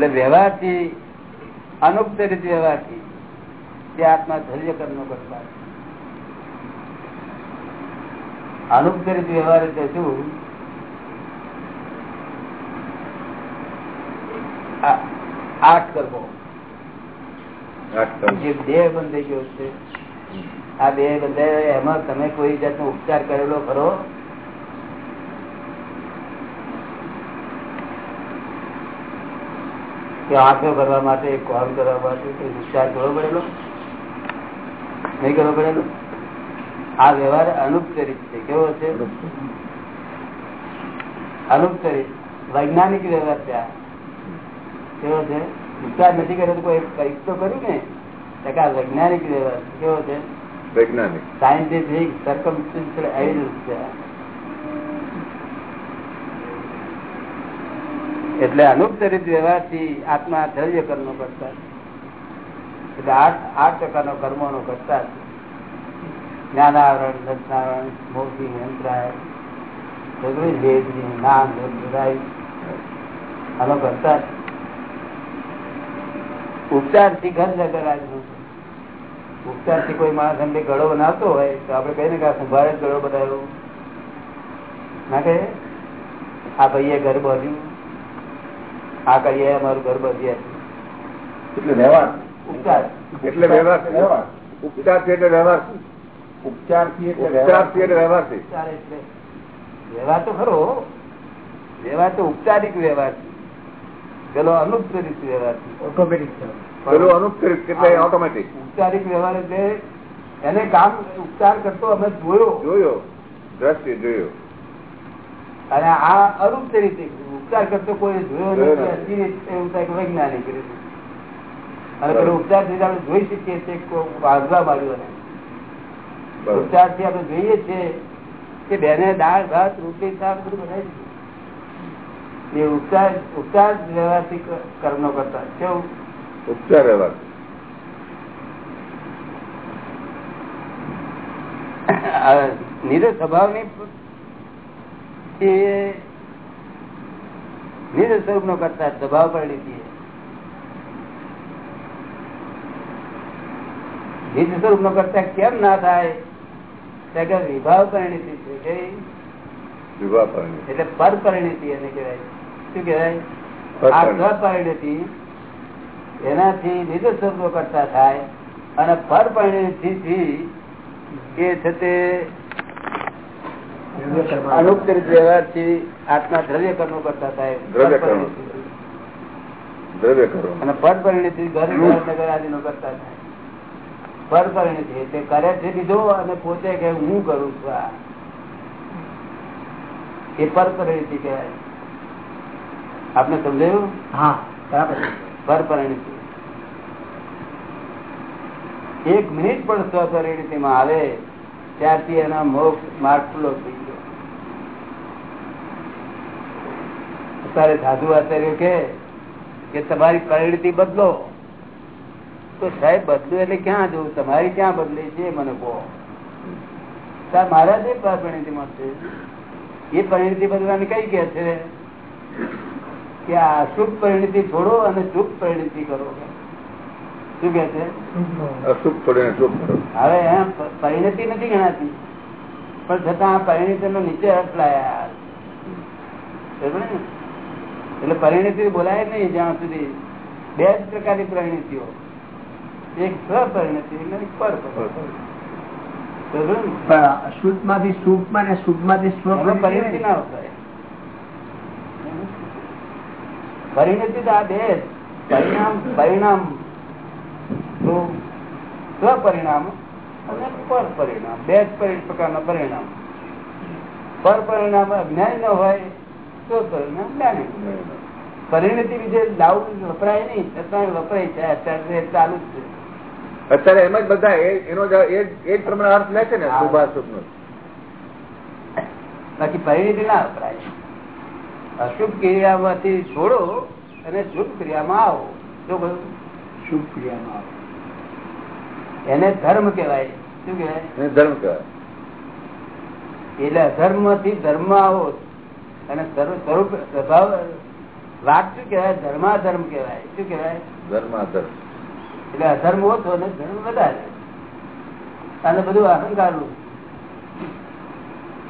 એટલે વ્યવહારથી અનુપચરિત વ્યવહારથી તે આત્મા ધૈર્ય કર્મ કરતા અનુપચરિત વ્યવહાર એટલે શું? આઠ કરવો. જે દેહ બંધાઈ ગયો છે. આ દેહ બંધાય એમાં તમે કોઈ જાતનો ઉપચાર કરેલો ખરો? કે આંખો કરવા માટે કોલ કરવા માટે ઉપચાર કરવો પડેલો? નહીં કરવો પડેલો? આ વ્યવહાર અનુપચરિત છે. કેવો છે? અનુપચરિત. વૈજ્ઞાનિક વ્યવહાર છે કેવો છે? વિચાર નથી કર્યો તો કોઈ કંઈક તો કર્યું ને? આ વૈજ્ઞાનિક વ્યવહાર કેવો છે? વૈજ્ઞાનિક. સાયન્ટિફિક સર્કમસ્ટન્શિયલ એવિડન્સ છે આ. એટલે અનુપચરિત વ્યવહારથી આત્મા ધૈર્ય કર્મ કરતા એટલે આઠ આઠ પ્રકારનો કર્મોનો કરતા છે. જ્ઞાનાવરણ દર્શનાવરણ મોક્ષી નામ આનો કરતા ઉપચારથી ઘર જગર આજનું ઉપચારથી કોઈ માણસ એમ ગળો બનાવતો હોય તો આપડે કહીએ ને કે આ જ ગળો બનાવ્યો ના કહે આ ભાઈએ ઘર બાંધ્યું આ કરીએ અમારું ઘર બાંધ્યા એટલે વ્યવહાર. ઉપચાર. એટલે વ્યવહાર. ઉપચાર. છે એટલે વ્યવહાર. ઉપચારથી એટલે વ્યવહાર. છે એટલે વ્યવહાર છે. વ્યવહાર તો ખરો. વ્યવહાર તો ઉપચારિક વ્યવહાર છે. પેલો અનુપ્રેરિત વ્યવહાર છે. ઓટોમેટિક પેલું અનુપ્રેરિત એટલે ઓટોમેટિક ઉપચારિક વ્યવહાર એટલે એને કામ ઉપચાર કરતો અમે જોયો. જોયો. દ્રષ્ટિ જોયો. અને આ અનુપચારિક ઉપચાર કરતો કોઈ જોયો નથી નથી. એવું થાય વૈજ્ઞાનિક અને પેલો ઉપચારથી આપણે જોઈ શકીએ છીએ વાંધવા એને ઉપચારથી આપણે જોઈએ છીએ કે બેને દાળ ભાત રોટલી શાક બધું બનાવી એ ઉપચાર ઉપચાર વ્યવહારથી કર્મ કરતા. કેવું? ઉપચાર વ્યવહાર નિર સ્વભાવની એ નિર સ્વરૂપ નો કરતા સ્વભાવ પર લીધી નિજ સ્વરૂપ નો કરતા કેમ ના થાય? વિભાવ પરિણીતિ છે પરિણિત. એટલે પર પરિણીતિ એને કહેવાય. શું કહેવાય? પરિણિત. એનાથી નિજ સ્વરૂપ નો કરતા થાય અને પર પરિણીતિ એ છે તે અનુપચરિત વ્યવહારથી આત્મા દ્રવ્ય કર્મ કરતા થાય. દ્રવ્ય કર્મ. દ્રવ્ય કર્મ. અને પર પરિણિત ઘર ઘર નગર આદિ નો કરતા થાય. પર પરિણતિ એટલે કરે છે લીધો અને પોતે કે હું કરું છું આ. એ પર પરિણતિ કહેવાય. આપને સમજાયું? હા. બરાબર. પર પરિણતિ. એક મિનિટ પણ સ્વપરિણતિમાં આવે ત્યારથી એના મોક્ષ માર્ગ ખુલ્લો થઈ અત્યારે સાધુ આચાર્ય કે કે તમારી પરિણતિ બદલો. તો સાહેબ બદલું એટલે ક્યાં જવું? તમારી ક્યાં બદલે છે મને કહો. મારા જે પરિણતિ મળશે એ પરિણતિ બદલવાની કઈ કે છે? કે આ અશુભ પરિણતિ છોડો અને શુભ પરિણતિ કરો. શું કે છે? અશુભ પરિણતિ હવે પરિણતિ નથી ગણાતી. પણ છતાં આ પરિણતિ નો નીચે અર્થ લાયા? એટલે પરિણતિ બોલાય નહીં જ્યાં સુધી. બે જ પ્રકારની પરિણતિઓ. એક ને? પણ અશુદ્ધમાંથી શુભમાં ને શુભમાંથી પરિણતિ ના વપરાય પરિણતિ તો આ બે પરિણામ પરિણામ. તો સ્વપરિણામ અને પર પરિણામ બે જ પ્રકારના પરિણામ. પર પરિણામ અજ્ઞાની ન હોય પરિણતિ વિશે લાવું વપરાય નહીં છતાં વપરાય છે અત્યારે ચાલુ જ છે. અત્યારે એમ જ બધા એનો એ જ- પ્રમાણે અર્થ લે છે ને શુભાશુભ નો બાકી પરિણતિ ના વપરાય. અશુભ ક્રિયામાંથી છોડો અને શુભ ક્રિયામાં આવો. શું કહ્યું? શુભ ક્રિયામાં આવો. એને ધર્મ કહેવાય. શું કહેવાય? એને ધર્મ કહેવાય. એટલે અધર્મથી ધર્મ આવો. અને સ્વરૂપ સ્વભાવ વાત શું કેવાય ધર્માધર્મ કેવાય શું કેવાય ધર્માધર્મ. એટલે અધર્મ ઓછો ને ધર્મ વધારે. અને બધું અહંકાર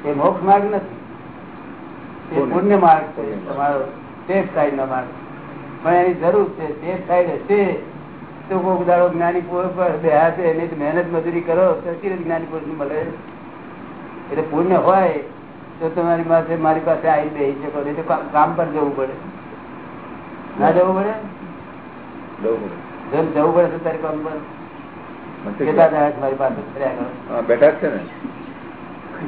એ મોક્ષ માર્ગ નથી. એ પુણ્ય. માર્ગ છે. તમારો સેફ સાઈડ નો માર્ગ. પણ એની જરૂર છે સેફ સાઈડ હશે. તો કોઈક દાડો જ્ઞાની પુરુષ પર બે હાથે એની મહેનત મજૂરી કરો તો જ્ઞાની પુરુષ મળે. એટલે પુણ્ય હોય તો તમારી પાસે મારી પાસે આવી બે શકો નહીં તો કામ પર જવું પડે. ના જવું પડે? જવું પડે. છે તારી કામ પર. કેટલા દાડા મારી પાસે ફર્યા કરો? હા, બેઠા છે ને.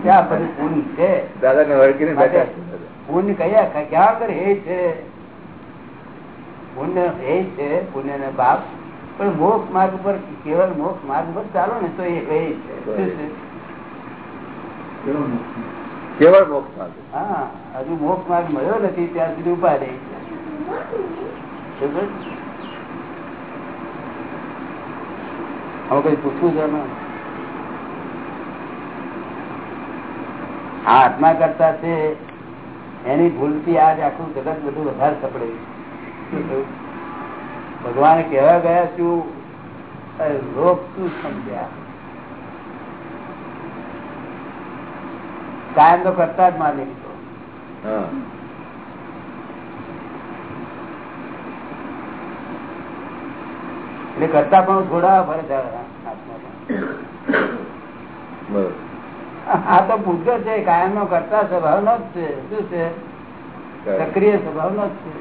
ક્યાં બધું પુણ્ય છે? દાદા ને વળગીને બેઠા માટે છે પુણ્ય કયા ક્યાં આગળ હે છે? પુણ્ય હે છે પુણ્ય ને બાપ. પણ મોક્ષ માર્ગ પર કેવલ મોક્ષ માર્ગ પર ચાલો ને તો એ હે છે? (laughs) કેવળ મોક્ષ માર્ગ? હા, હજુ મોક્ષ માર્ગ મળ્યો નથી, ત્યાં સુધી ઊભા રહી હવે કઈ પૂછવું છે? આ આત્મા કરતા છે, એની ભૂલથી આજ આખું જગત બધું વધારે સપડે ભગવાન કહેવા ગયા છું લોક શું સમજ્યા? કાયમ તો કરતા જ માલિક તો એટલે કરતા પણ થોડા ફરે છે આત્મામાં. બરોબર. આ તો પૂછો છે કાયમ નો કરતા સ્વભાવ નો જ છે. શું છે? સક્રિય સ્વભાવ નો જ છે.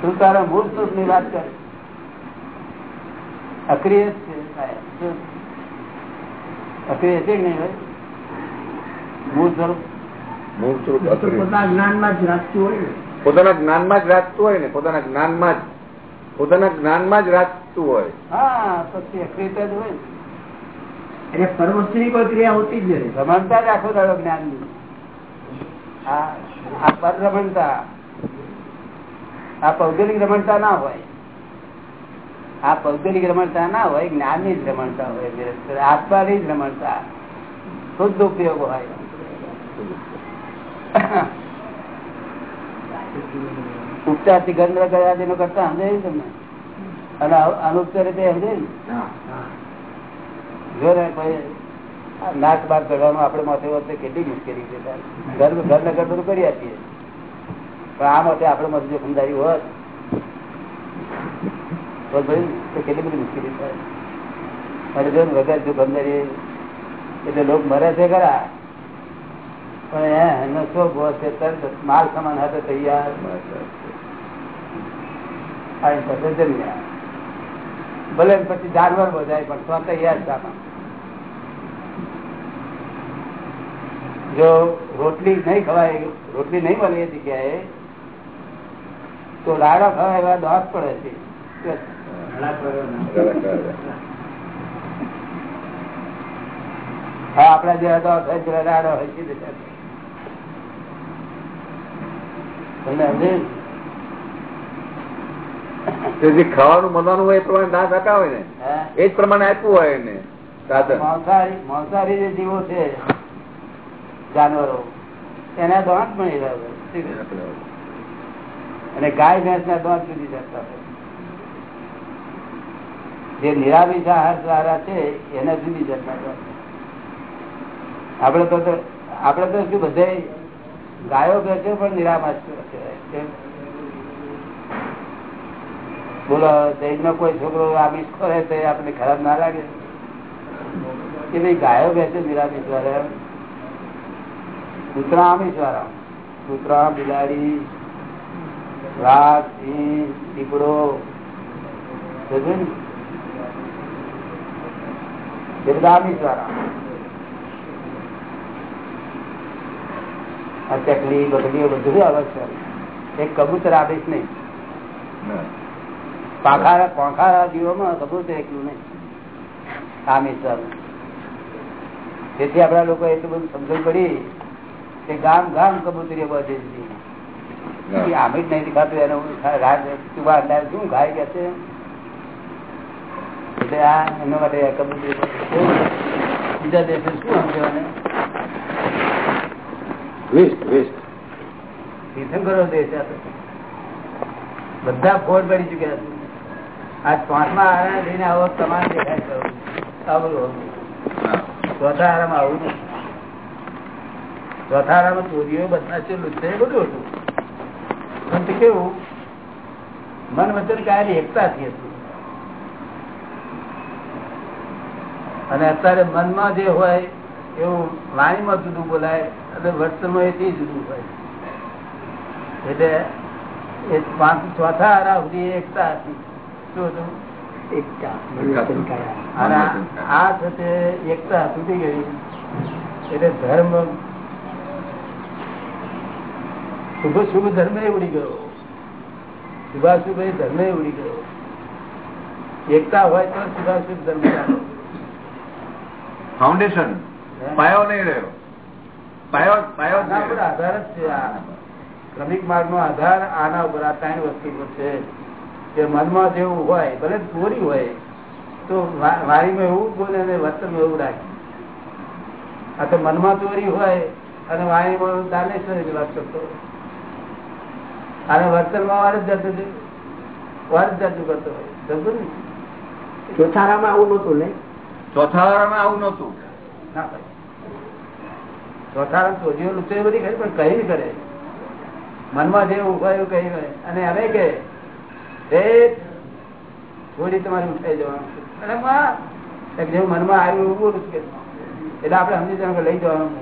તું તારા મૂળ સ્વરૂપની વાત કરે. અક્રિય જ છે? અક્રિય છે કે નહીં ભાઈ? મૂળ સ્વરૂપ? મૂળ સ્વરૂપ પોતાના જ્ઞાનમાં જ રાખતું હોય ને. પોતાના જ્ઞાનમાં જ રાખતું હોય ને પોતાના જ્ઞાનમાં જ. પોતાના જ્ઞાનમાં જ રાખતું હોય. હા પછી અક્રિયતા જ હોય એટલે પરવસ્તુની કોઈ ક્રિયા હોતી જ નથી. સમાનતા રાખો દાડો જ્ઞાનની આ પર રમણતા. આ પૌદ્ગલિક રમણતા ના હોય. આ પૌદ્ગલિક રમણતા ના હોય જ્ઞાનની જ રમણતા હોય. આત્માની જ રમણતા. શુદ્ધ ઉપયોગ હોય. (laughs) ઉપચારથી ગંધ કર્યા તેનો કરતા સમજાયું તમને? અને અનુપચાર રીતે સમજે ને? જો નાક બાર કરવાનું આપડે માથે વખતે કેટલી મુશ્કેલી છે ગર્ભ ઘર ને ઘર બધું કરી આપીએ. પણ આ માટે આપણે માથે જો સમજાયું હોત તો ભાઈ તો કેટલી બધી મુશ્કેલી થાય. અને જો વગર જો સમજાવી એટલે લોક મરે છે ખરા. પણ એનો શું ભો છે? તરત માલ સામાન હાથે તૈયાર. જમ્યા ભલે પછી જાનવર બધાય પણ તો તૈયાર સામાન જો રોટલી નહીં ખવાય રોટલી નહીં મળે એ જગ્યાએ તો લાડો ખવાય એવા દોસ પડે છે. હા આપડા જે દોસ હોય પેલા લાડો હોય છે તમને સમજે? તે જે ખાવાનું મળવાનું હોય એ પ્રમાણે દાંત આપ્યા હોય ને? એ જ પ્રમાણે આપ્યું હોય એને. સાધન માંસાહારી માંસાહારી જે જીવો છે જાનવરો એના દાંત મળી રહ્યા અને ગાય ભેંસ ના દાંત સુધી જતા જે નિરામિષ આહાર દ્વારા છે એના સુધી જતા. આપડે તો તો- આપડે તો શું બધે ગાયો કે છે, પણ નિરામાસ બોલો દહેજ નો કોઈ છોકરો આમિષ કરે તો આપણે ખરાબ ના લાગે. કે ભાઈ ગાયો બેસે નિરામિષ વાળા કૂતરા આમિષ વાળા કૂતરા, બિલાડી, વાઘ, સિંહ, દીપડો. ને? એ બધા આમિષ વાળા આ ચકલી બધું એક કબૂતર આપીશ નહીં. પાંખારા પાંખારા જીવોમાં કબૂતર એકલું નહીં. આમિષ વાળું તેથી આપડા લોકો એટલું બધું સમજણ પડી કે ગામ ગામ કબૂતરીઓ બધે આમિષ નહીં દેખાતું એનો અંદાજ શું ખાય કે છે? એટલે આ એના માટે કબૂતરી બીજા દેશે શું સમજવાને? Waste waste. તીર્થંકરો. બધા ફોડ પડી ચુક્યા છે. આજ પાંચમા આરા લઈને આવો, તમારે દેખાય છે. આવું ચોરીઓ બધા હતું. પણ કેવું? મન વચન એકતા થઈ હતું અને અત્યારે મનમાં જે હોય એવું વાણીમાં જુદું બોલાય, અને વર્તનમાં એથી જુદું હોય. એટલે એ પાંચ ચોથા આરા સુધી એકતા હતી. શું આ સાથે એકતા તૂટી ગઈ. એટલે ધર્મ શુભ શુભ ધર્મ ઉડી ગયો. શુભાશુભ એ ધર્મ ઉડી ગયો. એકતા હોય તો શુભાશુભ ધર્મ. ફાઉન્ડેશન પાયો નહીં રહ્યો. પાયો પાયો આના આધાર જ છે ક્રમિક માર્ગ નો આધાર આના ઉપર આ ત્રણ વસ્તુ પર છે. કે મનમાં જેવું હોય ભલે ચોરી હોય તો વાણીમાં એવું બોલે અને વર્તનમાં એવું રાખે. આ તો મનમાં ચોરી હોય અને વાણીમાં દાનેશ્વરી વાત કરતો હોય. અને વર્તનમાં વાર જ જતું છે વાર જ જતું કરતો હોય. સમજો ને? ચોથારામાં આવું નતું ને? ચોથા વાળામાં આવું નતું ના ચોથા ચોજીઓ લુચ્ચો બધી કરી પણ કઈ કરે. મનમાં જે એવું કઈ કરે. અને અમે કે થોડી તમારી ઉઠાઈ જવાનું જેવું મનમાં આવ્યું એવું કે, એટલે આપણે સમજી જવાનું લઈ જવાનું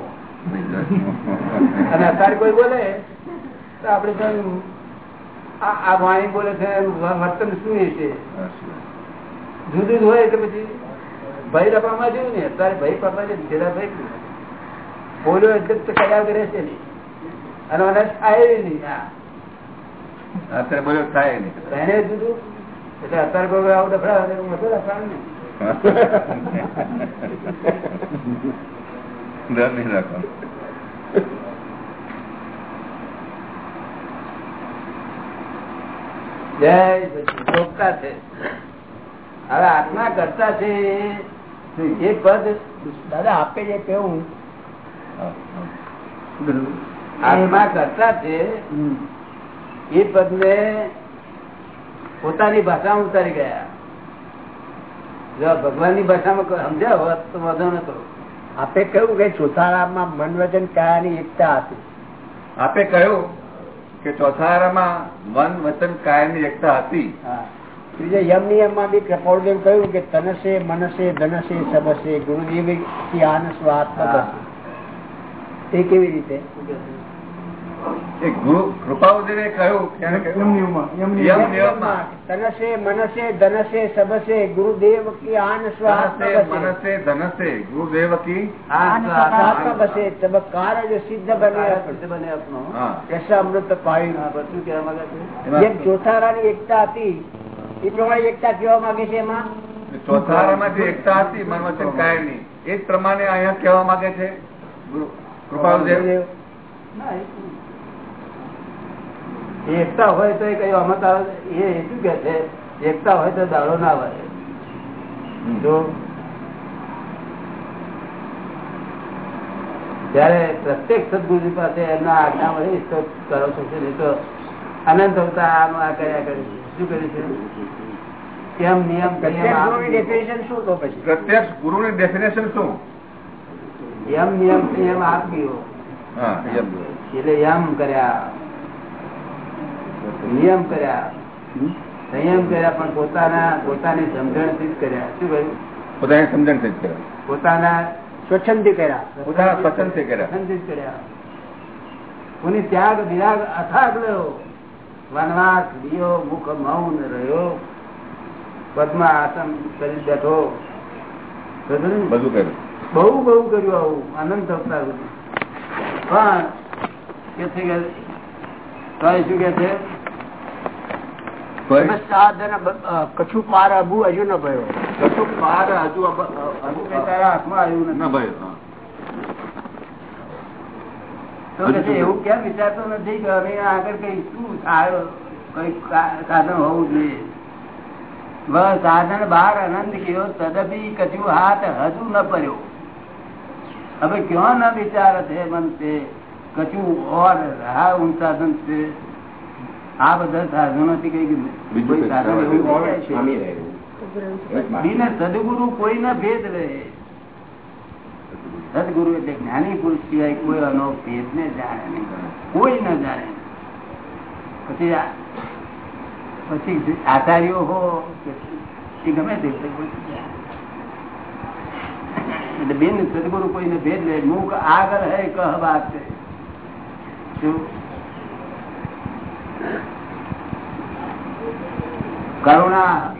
અને અત્યારે કોઈ બોલે, તો આપણે આ વાણી બોલે છે વર્તન શું છે? જુદું જ હોય એટલે પછી ભાઈ રપામાં જેવું ને અત્યારે ભાઈ પપ્પા છે જેના ભાઈ બોલ્યો એટલે તો કર્યા કરે છે અને મને થાય નહીં. અત્યારે બોલ્યો થાય નહીં. એને જુદું એટલે અત્યારે આવું ડફડા હું હતો ડફડા ને. ડર નહીં રાખવાનું. જય. છે. હવે આત્મા કરતા છે. એ પદ દાદા આપે જે કેવું? આત્મા કરતા છે એ પદ ને પોતાની ભાષામાં ઉતારી ગયા. જો ભગવાનની ભાષામાં સમજ્યા હોત તો વાંધો નતો. આપે કહ્યું કે ચોથારામાં મન વચન કાયાની એકતા હતી? આપે કહ્યું કે ચોથારામાં મન વચન કાયાની એકતા હતી? હા. ત્રીજા યમ નિયમમાં બી કૃપાળદેવ કહ્યું કે તનસે મનસે ધનસે સબસે આનસ વાત આત્મા એ કેવી રીતે? કૃપાઉદેવે કહ્યું તનસે મનસે ધનસે સબસે ગુરુદેવ કી આન મનસે ધનસે ગુરુદેવ કી બસે તબ કાર્ય સિદ્ધ બને. બને આપનો. એસા અમૃત પાયું કહેવા માંગે છે? જેમ ચોથારાની એકતા હતી. એ પ્રમાણે એકતા કેવા માંગે છે એમાં? ચોથારામાં જે એકતા હતી મનવચન કાય કાયની એ જ પ્રમાણે અહીંયા કેવા માંગે છે. ગુરુ કૃપાળુદેવ? એકતા હોય તો એ કઈ અમત એ શું કે છે? એકતા હોય તો દાડો ના આવે જો જયારે પ્રત્યેક સદગુરુ પાસે એમના આજ્ઞા મળી તો કરો છો કે નહીં તો અનંત અવતાર આનું આ કર્યા કરે છે. શું કરે છે? કેમ નિયમ પ્રત્યક્ષ ગુરુ ની definition શું તો પછી? પ્રત્યક્ષ ગુરુની ડેફિનેશન શું? એમ નિયમ નિયમ આપ્યો. એટલે એમ કર્યા. નિયમ કર્યા. સંયમ કર્યા પણ પોતાના પોતાની સમજણથી જ કર્યા. શું કહ્યું? પોતાની સમજણથી જ કર્યા. પોતાના સ્વચ્છંદ કર્યા. પોતાના સ્વચ્છંદથી કર્યા સ્વચ્છંદ કર્યા. કોની ત્યાગ વિરાગ અથાગ રહ્યો વનવાસ દિયો મુખ મૌન રહ્યો. પદ્મા આસન કરી બેઠો. બધું કર્યું. બહુ બહુ કર્યું આવું આનંદ થતા પણ કે છે કે શું કે છે? કોઈ સાધન કછુ પાર અબુ હજુ ન ભયો. કશું પાર હજુ હજુ હજુ તારા હાથમાં આવ્યું ન નથી તો કે એવું કેમ વિચારતો નથી કે હવે આગળ કઈ શું થાય કઈ સાધન હોવું જોઈએ. બસ સાધન બહાર આનંદ ગયો તદપી કછું હાથ હજુ ન પડ્યો હવે ક્યાં ના વિચાર છે મન તે? કછું ઓર હા હું સાધન છે? આ બધા સાધનોથી કઈ કોઈ કઈ સાધન સાધન એવું સદગુરુ. કોઈ ના ભેદ રહે. સદગુરુ એટલે જ્ઞાની પુરુષ સિવાય કોઈ આનો ભેદ ને જાણે નહીં. કોઈ ના જાણે. પછી પછી આચાર્યો હો કે ગમે તે એટલે બિન સદગુરુ કોઈને ભેદ લે મુખ આગળ હે કહ વાત છે. કરુણા